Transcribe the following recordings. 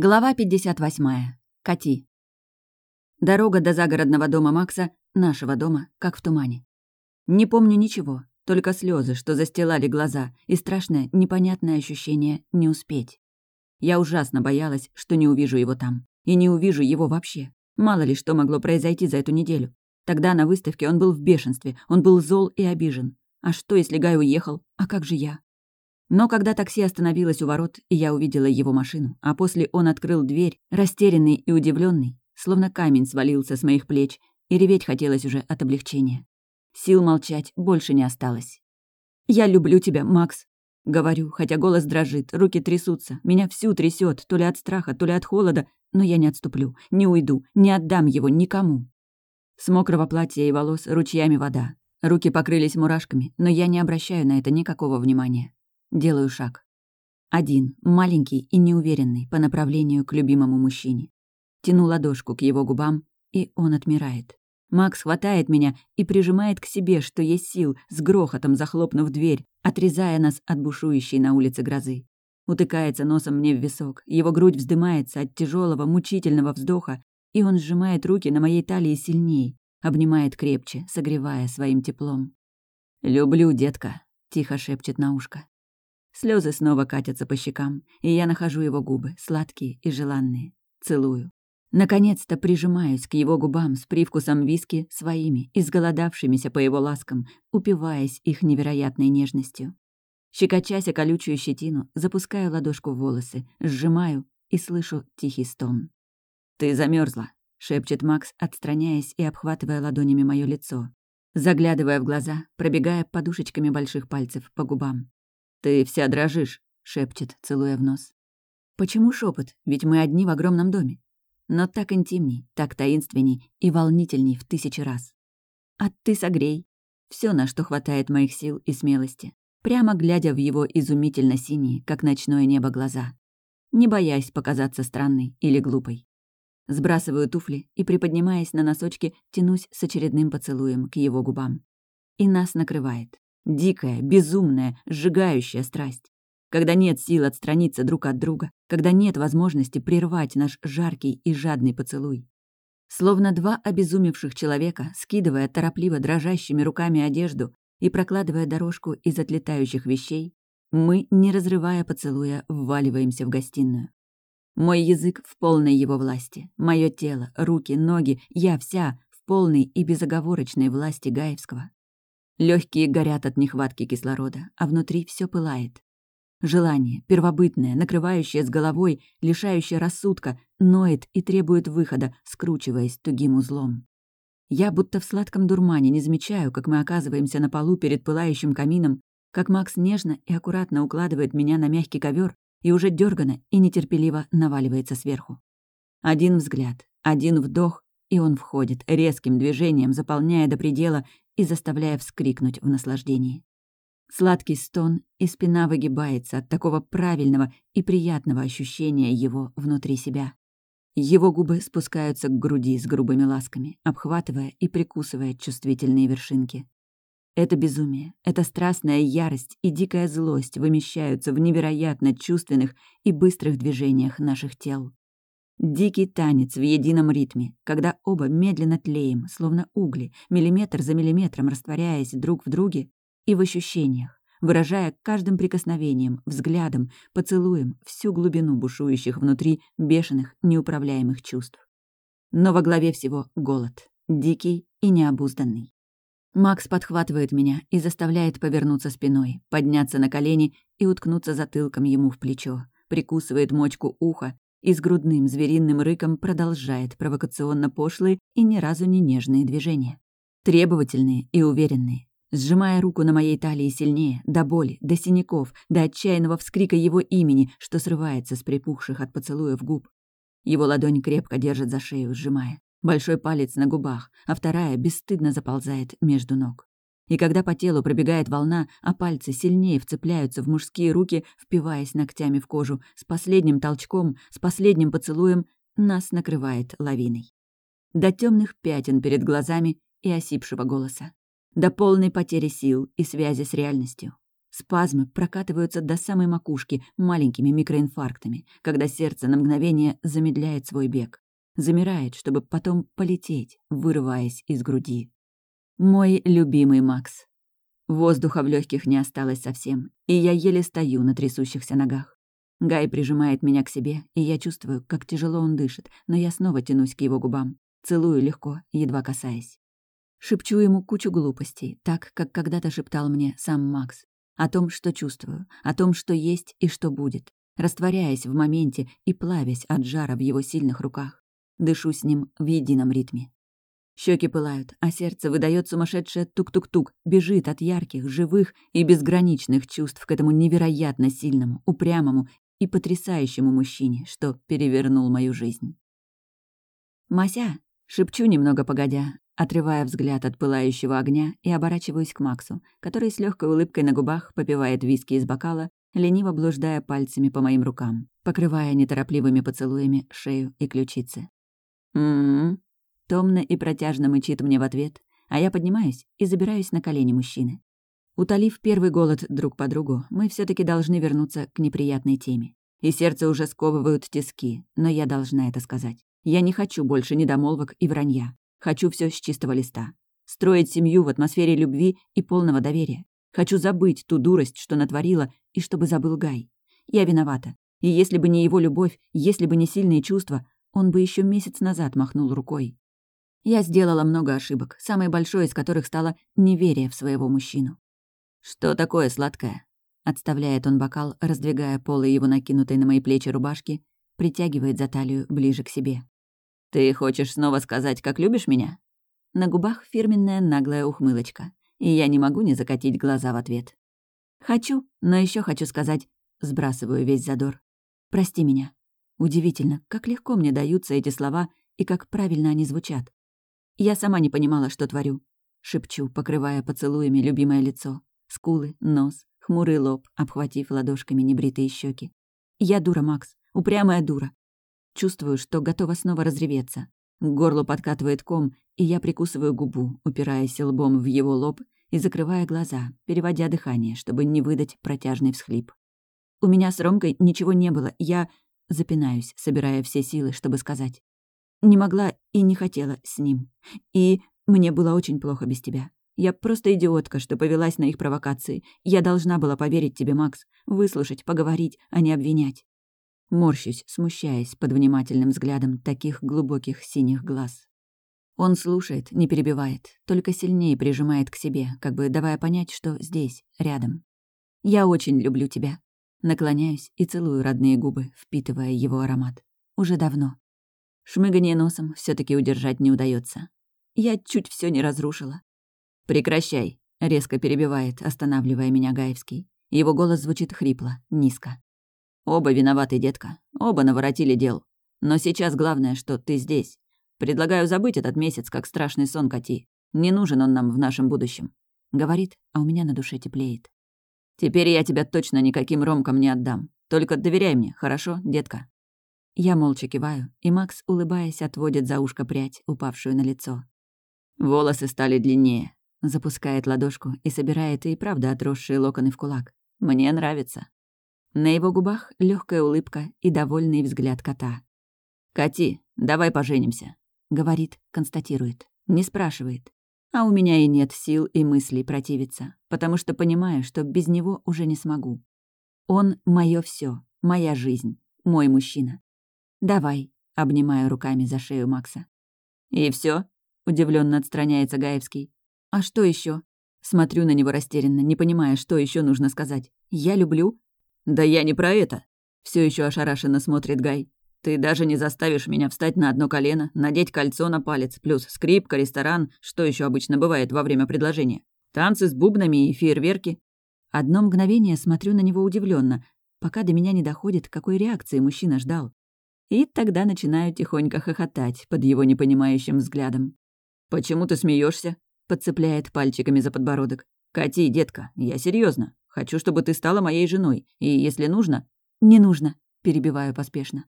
Глава 58. Кати. Дорога до загородного дома Макса, нашего дома, как в тумане. Не помню ничего, только слезы, что застилали глаза, и страшное, непонятное ощущение не успеть. Я ужасно боялась, что не увижу его там. И не увижу его вообще. Мало ли что могло произойти за эту неделю. Тогда на выставке он был в бешенстве, он был зол и обижен. А что, если Гай уехал? А как же я? Но когда такси остановилось у ворот, и я увидела его машину, а после он открыл дверь, растерянный и удивленный, словно камень свалился с моих плеч, и реветь хотелось уже от облегчения. Сил молчать больше не осталось. «Я люблю тебя, Макс», — говорю, хотя голос дрожит, руки трясутся, меня всю трясет, то ли от страха, то ли от холода, но я не отступлю, не уйду, не отдам его никому. С мокрого платья и волос ручьями вода. Руки покрылись мурашками, но я не обращаю на это никакого внимания. Делаю шаг. Один, маленький и неуверенный по направлению к любимому мужчине. Тяну ладошку к его губам, и он отмирает. Макс хватает меня и прижимает к себе, что есть сил, с грохотом захлопнув дверь, отрезая нас от бушующей на улице грозы. Утыкается носом мне в висок, его грудь вздымается от тяжелого, мучительного вздоха, и он сжимает руки на моей талии сильней, обнимает крепче, согревая своим теплом. «Люблю, детка», — тихо шепчет на ушко. Слезы снова катятся по щекам, и я нахожу его губы, сладкие и желанные. Целую. Наконец-то прижимаюсь к его губам с привкусом виски своими, изголодавшимися по его ласкам, упиваясь их невероятной нежностью. Щекочася колючую щетину, запускаю ладошку в волосы, сжимаю и слышу тихий стон. «Ты замерзла, шепчет Макс, отстраняясь и обхватывая ладонями мое лицо, заглядывая в глаза, пробегая подушечками больших пальцев по губам. «Ты вся дрожишь», — шепчет, целуя в нос. Почему шепот? Ведь мы одни в огромном доме. Но так интимней, так таинственней и волнительней в тысячи раз. А ты согрей. Все, на что хватает моих сил и смелости. Прямо глядя в его изумительно синие, как ночное небо, глаза. Не боясь показаться странной или глупой. Сбрасываю туфли и, приподнимаясь на носочки, тянусь с очередным поцелуем к его губам. И нас накрывает. Дикая, безумная, сжигающая страсть. Когда нет сил отстраниться друг от друга, когда нет возможности прервать наш жаркий и жадный поцелуй. Словно два обезумевших человека, скидывая торопливо дрожащими руками одежду и прокладывая дорожку из отлетающих вещей, мы, не разрывая поцелуя, вваливаемся в гостиную. Мой язык в полной его власти, мое тело, руки, ноги, я вся в полной и безоговорочной власти Гаевского. Легкие горят от нехватки кислорода, а внутри все пылает. Желание, первобытное, накрывающее с головой, лишающее рассудка, ноет и требует выхода, скручиваясь тугим узлом. Я будто в сладком дурмане не замечаю, как мы оказываемся на полу перед пылающим камином, как Макс нежно и аккуратно укладывает меня на мягкий ковер и уже дёрганно и нетерпеливо наваливается сверху. Один взгляд, один вдох, и он входит, резким движением заполняя до предела и заставляя вскрикнуть в наслаждении. Сладкий стон, и спина выгибается от такого правильного и приятного ощущения его внутри себя. Его губы спускаются к груди с грубыми ласками, обхватывая и прикусывая чувствительные вершинки. Это безумие, эта страстная ярость и дикая злость вымещаются в невероятно чувственных и быстрых движениях наших тел. Дикий танец в едином ритме, когда оба медленно тлеем, словно угли, миллиметр за миллиметром растворяясь друг в друге и в ощущениях, выражая каждым прикосновением, взглядом, поцелуем всю глубину бушующих внутри бешеных, неуправляемых чувств. Но во главе всего голод, дикий и необузданный. Макс подхватывает меня и заставляет повернуться спиной, подняться на колени и уткнуться затылком ему в плечо, прикусывает мочку уха и с грудным звериным рыком продолжает провокационно пошлые и ни разу не нежные движения. Требовательные и уверенные. Сжимая руку на моей талии сильнее, до боли, до синяков, до отчаянного вскрика его имени, что срывается с припухших от поцелуев губ. Его ладонь крепко держит за шею, сжимая. Большой палец на губах, а вторая бесстыдно заползает между ног. И когда по телу пробегает волна, а пальцы сильнее вцепляются в мужские руки, впиваясь ногтями в кожу, с последним толчком, с последним поцелуем, нас накрывает лавиной. До темных пятен перед глазами и осипшего голоса. До полной потери сил и связи с реальностью. Спазмы прокатываются до самой макушки маленькими микроинфарктами, когда сердце на мгновение замедляет свой бег. Замирает, чтобы потом полететь, вырываясь из груди. Мой любимый Макс. Воздуха в легких не осталось совсем, и я еле стою на трясущихся ногах. Гай прижимает меня к себе, и я чувствую, как тяжело он дышит, но я снова тянусь к его губам. Целую легко, едва касаясь. Шепчу ему кучу глупостей, так, как когда-то шептал мне сам Макс. О том, что чувствую, о том, что есть и что будет. Растворяясь в моменте и плавясь от жара в его сильных руках. Дышу с ним в едином ритме. Щеки пылают, а сердце выдает сумасшедшее тук-тук-тук, бежит от ярких, живых и безграничных чувств к этому невероятно сильному, упрямому и потрясающему мужчине, что перевернул мою жизнь. «Мася!» — шепчу немного погодя, отрывая взгляд от пылающего огня и оборачиваюсь к Максу, который с легкой улыбкой на губах попивает виски из бокала, лениво блуждая пальцами по моим рукам, покрывая неторопливыми поцелуями шею и ключицы. «М-м-м», томно и протяжно мычит мне в ответ, а я поднимаюсь и забираюсь на колени мужчины. Утолив первый голод друг по другу, мы все таки должны вернуться к неприятной теме. И сердце уже сковывают тиски, но я должна это сказать. Я не хочу больше недомолвок и вранья. Хочу все с чистого листа. Строить семью в атмосфере любви и полного доверия. Хочу забыть ту дурость, что натворила, и чтобы забыл Гай. Я виновата. И если бы не его любовь, если бы не сильные чувства, он бы еще месяц назад махнул рукой. Я сделала много ошибок, самой большой из которых стало неверие в своего мужчину. «Что такое сладкое?» Отставляет он бокал, раздвигая полы его накинутой на мои плечи рубашки, притягивает за талию ближе к себе. «Ты хочешь снова сказать, как любишь меня?» На губах фирменная наглая ухмылочка, и я не могу не закатить глаза в ответ. «Хочу, но еще хочу сказать...» Сбрасываю весь задор. «Прости меня». Удивительно, как легко мне даются эти слова и как правильно они звучат. Я сама не понимала, что творю. Шепчу, покрывая поцелуями любимое лицо. Скулы, нос, хмурый лоб, обхватив ладошками небритые щеки. Я дура, Макс, упрямая дура. Чувствую, что готова снова разреветься. К горлу подкатывает ком, и я прикусываю губу, упираясь лбом в его лоб и закрывая глаза, переводя дыхание, чтобы не выдать протяжный всхлип. У меня с Ромкой ничего не было, я... Запинаюсь, собирая все силы, чтобы сказать. Не могла и не хотела с ним. И мне было очень плохо без тебя. Я просто идиотка, что повелась на их провокации. Я должна была поверить тебе, Макс, выслушать, поговорить, а не обвинять. Морщусь, смущаясь под внимательным взглядом таких глубоких синих глаз. Он слушает, не перебивает, только сильнее прижимает к себе, как бы давая понять, что здесь, рядом. «Я очень люблю тебя». Наклоняюсь и целую родные губы, впитывая его аромат. Уже давно. Шмыганье носом все таки удержать не удается. Я чуть все не разрушила. «Прекращай», — резко перебивает, останавливая меня Гаевский. Его голос звучит хрипло, низко. Оба виноваты, детка. Оба наворотили дел. Но сейчас главное, что ты здесь. Предлагаю забыть этот месяц, как страшный сон коти. Не нужен он нам в нашем будущем. Говорит, а у меня на душе теплеет. Теперь я тебя точно никаким ромкам не отдам. Только доверяй мне, хорошо, детка?» Я молча киваю, и Макс, улыбаясь, отводит за ушко прядь, упавшую на лицо. Волосы стали длиннее. Запускает ладошку и собирает и правда отросшие локоны в кулак. Мне нравится. На его губах легкая улыбка и довольный взгляд кота. «Кати, давай поженимся», — говорит, констатирует, не спрашивает. А у меня и нет сил и мыслей противиться, потому что понимаю, что без него уже не смогу. Он — мое все, моя жизнь, мой мужчина. «Давай», — обнимаю руками за шею Макса. «И все? удивленно отстраняется Гаевский. «А что еще? Смотрю на него растерянно, не понимая, что еще нужно сказать. «Я люблю?» «Да я не про это!» Все еще ошарашенно смотрит Гай. «Ты даже не заставишь меня встать на одно колено, надеть кольцо на палец, плюс скрипка, ресторан, что еще обычно бывает во время предложения. Танцы с бубнами и фейерверки». Одно мгновение смотрю на него удивленно, пока до меня не доходит, какой реакции мужчина ждал. И тогда начинаю тихонько хохотать под его непонимающим взглядом. «Почему ты смеешься? подцепляет пальчиками за подбородок. «Кати, детка, я серьезно. Хочу, чтобы ты стала моей женой, и, если нужно...» «Не нужно», — перебиваю поспешно.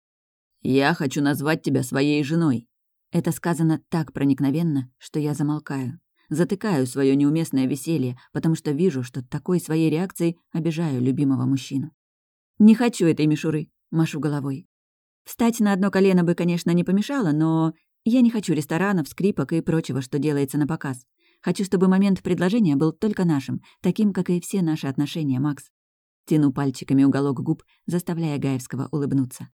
«Я хочу назвать тебя своей женой». Это сказано так проникновенно, что я замолкаю. затыкаю свое неуместное веселье, потому что вижу, что такой своей реакцией обижаю любимого мужчину. «Не хочу этой мишуры», — машу головой. Встать на одно колено бы, конечно, не помешало, но я не хочу ресторанов, скрипок и прочего, что делается на показ. Хочу, чтобы момент предложения был только нашим, таким, как и все наши отношения, Макс. Тяну пальчиками уголок губ, заставляя Гаевского улыбнуться.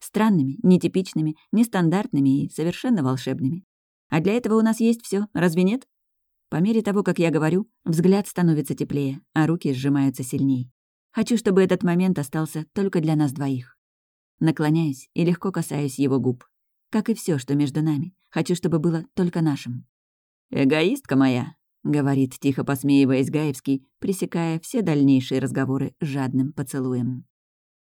Странными, нетипичными, нестандартными и совершенно волшебными. А для этого у нас есть все, разве нет? По мере того, как я говорю, взгляд становится теплее, а руки сжимаются сильней. Хочу, чтобы этот момент остался только для нас двоих. Наклоняюсь и легко касаюсь его губ. Как и все, что между нами. Хочу, чтобы было только нашим. «Эгоистка моя», — говорит, тихо посмеиваясь Гаевский, пресекая все дальнейшие разговоры жадным поцелуем.